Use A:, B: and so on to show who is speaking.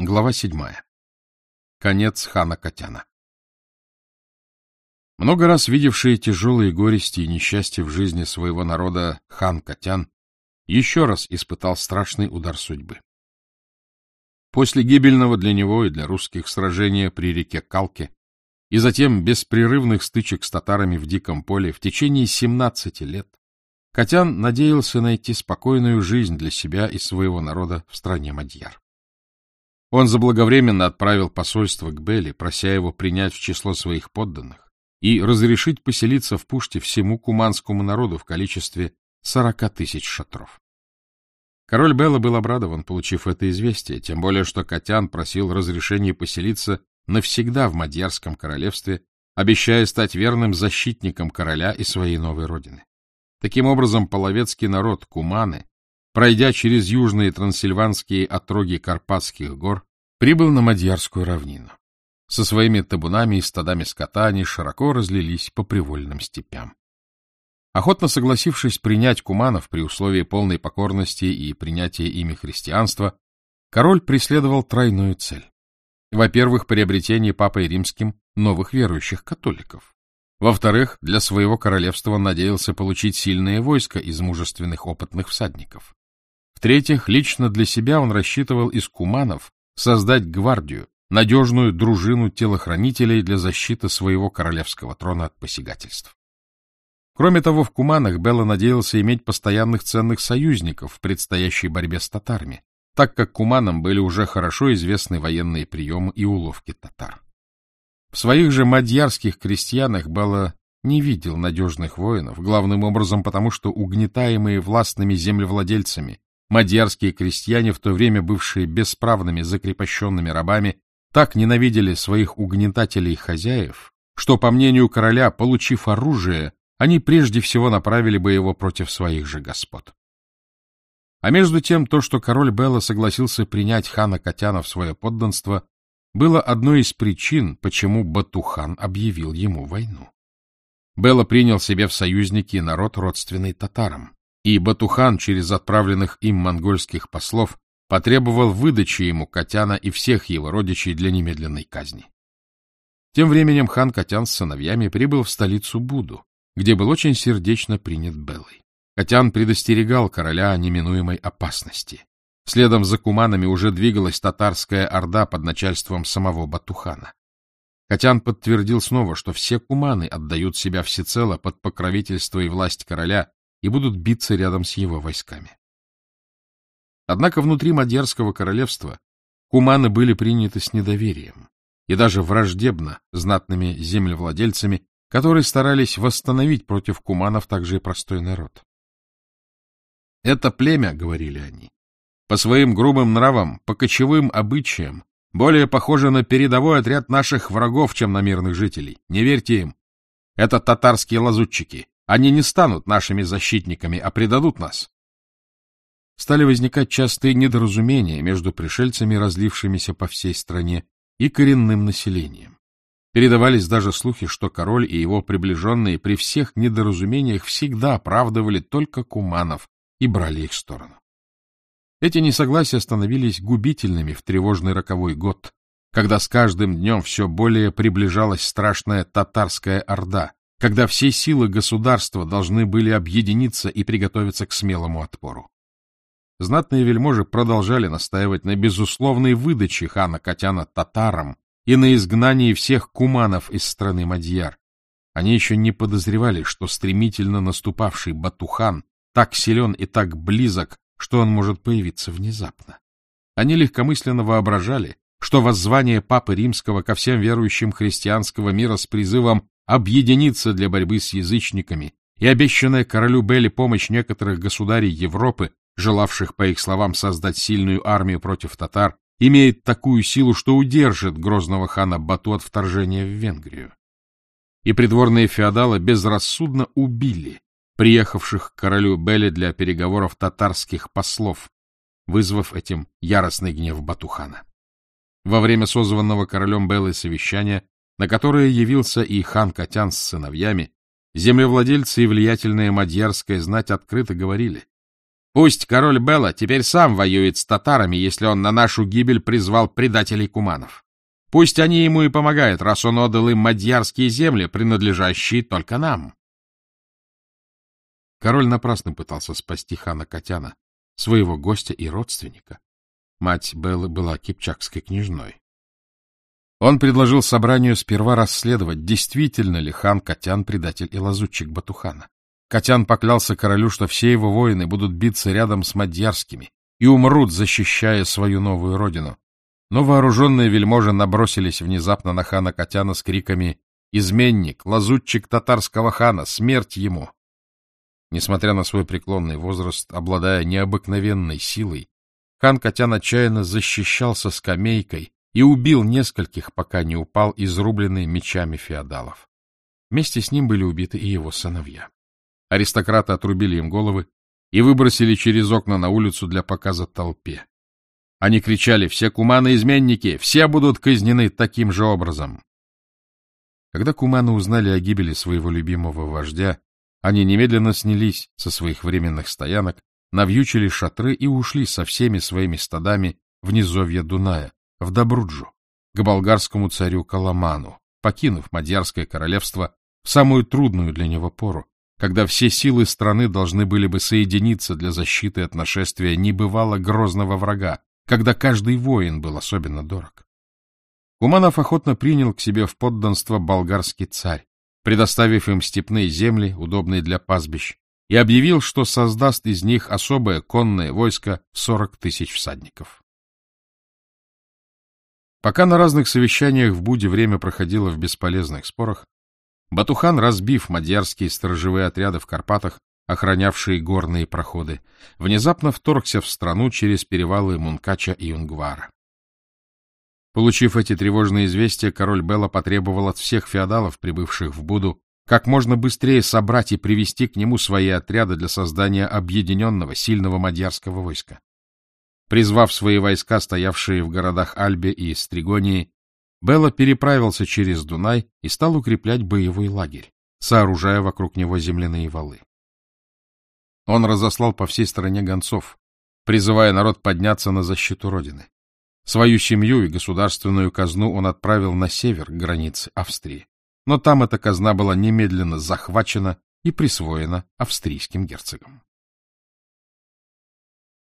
A: Глава седьмая. Конец хана Катяна. Много раз видевший тяжелые горести и несчастья в жизни своего народа хан Катян еще раз испытал страшный удар судьбы. После гибельного для него и для русских сражения при реке Калке и затем беспрерывных стычек с татарами в Диком поле в течение 17 лет Катян надеялся найти спокойную жизнь для себя и своего народа в стране Мадьяр. Он заблаговременно отправил посольство к Бели, прося его принять в число своих подданных и разрешить поселиться в Пуште всему куманскому народу в количестве сорока тысяч шатров. Король Белла был обрадован, получив это известие, тем более что Катян просил разрешения поселиться навсегда в Мадьярском королевстве, обещая стать верным защитником короля и своей новой родины. Таким образом, половецкий народ Куманы пройдя через южные трансильванские отроги Карпатских гор, прибыл на Мадьярскую равнину. Со своими табунами и стадами скота они широко разлились по привольным степям. Охотно согласившись принять куманов при условии полной покорности и принятия ими христианства, король преследовал тройную цель. Во-первых, приобретение папой римским новых верующих католиков. Во-вторых, для своего королевства он надеялся получить сильное войско из мужественных опытных всадников. В-третьих, лично для себя он рассчитывал из куманов создать гвардию, надежную дружину телохранителей для защиты своего королевского трона от посягательств. Кроме того, в Куманах Белла надеялся иметь постоянных ценных союзников в предстоящей борьбе с татарами, так как куманам были уже хорошо известны военные приемы и уловки татар. В своих же мадьярских крестьянах Белла не видел надежных воинов, главным образом потому, что угнетаемые властными землевладельцами Мадьярские крестьяне, в то время бывшие бесправными закрепощенными рабами, так ненавидели своих угнетателей хозяев, что, по мнению короля, получив оружие, они прежде всего направили бы его против своих же господ. А между тем, то, что король Белла согласился принять хана Катяна в свое подданство, было одной из причин, почему Батухан объявил ему войну. Белла принял себе в союзники народ, родственный татарам и Батухан через отправленных им монгольских послов потребовал выдачи ему Катяна и всех его родичей для немедленной казни. Тем временем хан Катян с сыновьями прибыл в столицу Буду, где был очень сердечно принят Беллой. Катян предостерегал короля о неминуемой опасности. Следом за куманами уже двигалась татарская орда под начальством самого Батухана. Катян подтвердил снова, что все куманы отдают себя всецело под покровительство и власть короля и будут биться рядом с его войсками. Однако внутри Мадьярского королевства куманы были приняты с недоверием и даже враждебно знатными землевладельцами, которые старались восстановить против куманов также и простой народ. «Это племя, — говорили они, — по своим грубым нравам, по кочевым обычаям, более похоже на передовой отряд наших врагов, чем на мирных жителей. Не верьте им. Это татарские лазутчики, они не станут нашими защитниками, а предадут нас. Стали возникать частые недоразумения между пришельцами, разлившимися по всей стране, и коренным населением. Передавались даже слухи, что король и его приближенные при всех недоразумениях всегда оправдывали только куманов и брали их сторону. Эти несогласия становились губительными в тревожный роковой год, когда с каждым днем все более приближалась страшная татарская орда, когда все силы государства должны были объединиться и приготовиться к смелому отпору. Знатные вельможи продолжали настаивать на безусловной выдаче хана Катяна татарам и на изгнании всех куманов из страны Мадьяр. Они еще не подозревали, что стремительно наступавший Батухан так силен и так близок, что он может появиться внезапно. Они легкомысленно воображали, что воззвание Папы Римского ко всем верующим христианского мира с призывом объединиться для борьбы с язычниками, и обещанная королю Белли помощь некоторых государей Европы, желавших, по их словам, создать сильную армию против татар, имеет такую силу, что удержит грозного хана Бату от вторжения в Венгрию. И придворные феодалы безрассудно убили приехавших к королю Белли для переговоров татарских послов, вызвав этим яростный гнев Батухана. Во время созванного королем Беллой совещания на которое явился и хан Катян с сыновьями, землевладельцы и влиятельная мадьярская знать открыто говорили, Пусть король Белла теперь сам воюет с татарами, если он на нашу гибель призвал предателей куманов. Пусть они ему и помогают, раз он отдал им мадьярские земли, принадлежащие только нам. Король напрасно пытался спасти хана Катяна, своего гостя и родственника. Мать Беллы была кипчакской княжной. Он предложил собранию сперва расследовать, действительно ли хан Катян предатель и лазутчик Батухана. Катян поклялся королю, что все его воины будут биться рядом с мадьярскими и умрут, защищая свою новую родину. Но вооруженные вельможи набросились внезапно на хана Катяна с криками «Изменник! Лазутчик татарского хана! Смерть ему!» Несмотря на свой преклонный возраст, обладая необыкновенной силой, хан Катян отчаянно защищался скамейкой и убил нескольких, пока не упал изрубленный мечами феодалов. Вместе с ним были убиты и его сыновья. Аристократы отрубили им головы и выбросили через окна на улицу для показа толпе. Они кричали «Все куманы-изменники! Все будут казнены таким же образом!» Когда куманы узнали о гибели своего любимого вождя, они немедленно снялись со своих временных стоянок, навьючили шатры и ушли со всеми своими стадами в низовье Дуная, в Добруджу, к болгарскому царю Каламану, покинув Мадьярское королевство в самую трудную для него пору, когда все силы страны должны были бы соединиться для защиты от нашествия небывало грозного врага, когда каждый воин был особенно дорог. Куманов охотно принял к себе в подданство болгарский царь, предоставив им степные земли, удобные для пастбищ, и объявил, что создаст из них особое конное войско в сорок тысяч всадников. Пока на разных совещаниях в Буде время проходило в бесполезных спорах, Батухан, разбив мадьярские сторожевые отряды в Карпатах, охранявшие горные проходы, внезапно вторгся в страну через перевалы Мункача и Унгвара. Получив эти тревожные известия, король Белла потребовал от всех феодалов, прибывших в Буду, как можно быстрее собрать и привести к нему свои отряды для создания объединенного, сильного мадьярского войска. Призвав свои войска, стоявшие в городах Альбе и Стригонии, Белла переправился через Дунай и стал укреплять боевой лагерь, сооружая вокруг него земляные валы. Он разослал по всей стране гонцов, призывая народ подняться на защиту Родины. Свою семью и государственную казну он отправил на север к границе Австрии, но там эта казна была немедленно захвачена и присвоена австрийским герцогам.